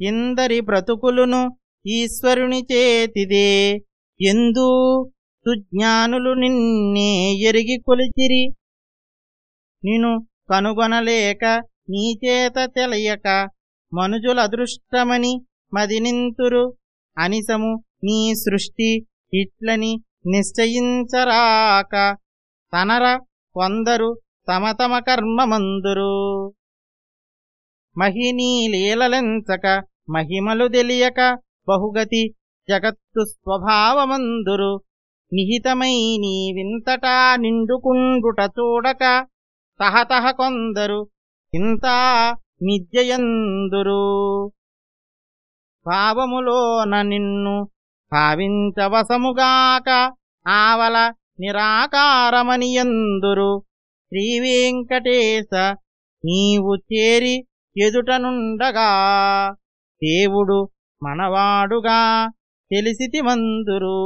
ఇందరి బ్రతుకులును ఈశ్వరుని చేతిదే. ఎందు సుజ్ఞానులు నిన్నే ఎరిగి కొలిచిరి. నిను కనుగొనలేక నీచేత తెలియక మనుజుల అదృష్టమని మదినింతురు. అనిసము నీ సృష్టి ఇట్లని నిశ్చయించరాక తనర కొందరు తమ తమ కర్మమందురు. మహినీ లీలలంచక మహిమలు తెలియక బహుగతి జగత్తు స్వభావమందురు. నిహితమై నీ వింతటా నిండుకుండుట చూడక తహతహ కొందరు ఇంతా నిద్యయందురు భావములోన నిన్ను భావించవసముగాక ఆవల నిరాకారమనియందురు. శ్రీవేంకటేశ నీవు చేరి ఎదుటనుండగా దేవుడు మనవాడుగా తెలిసితి మందురు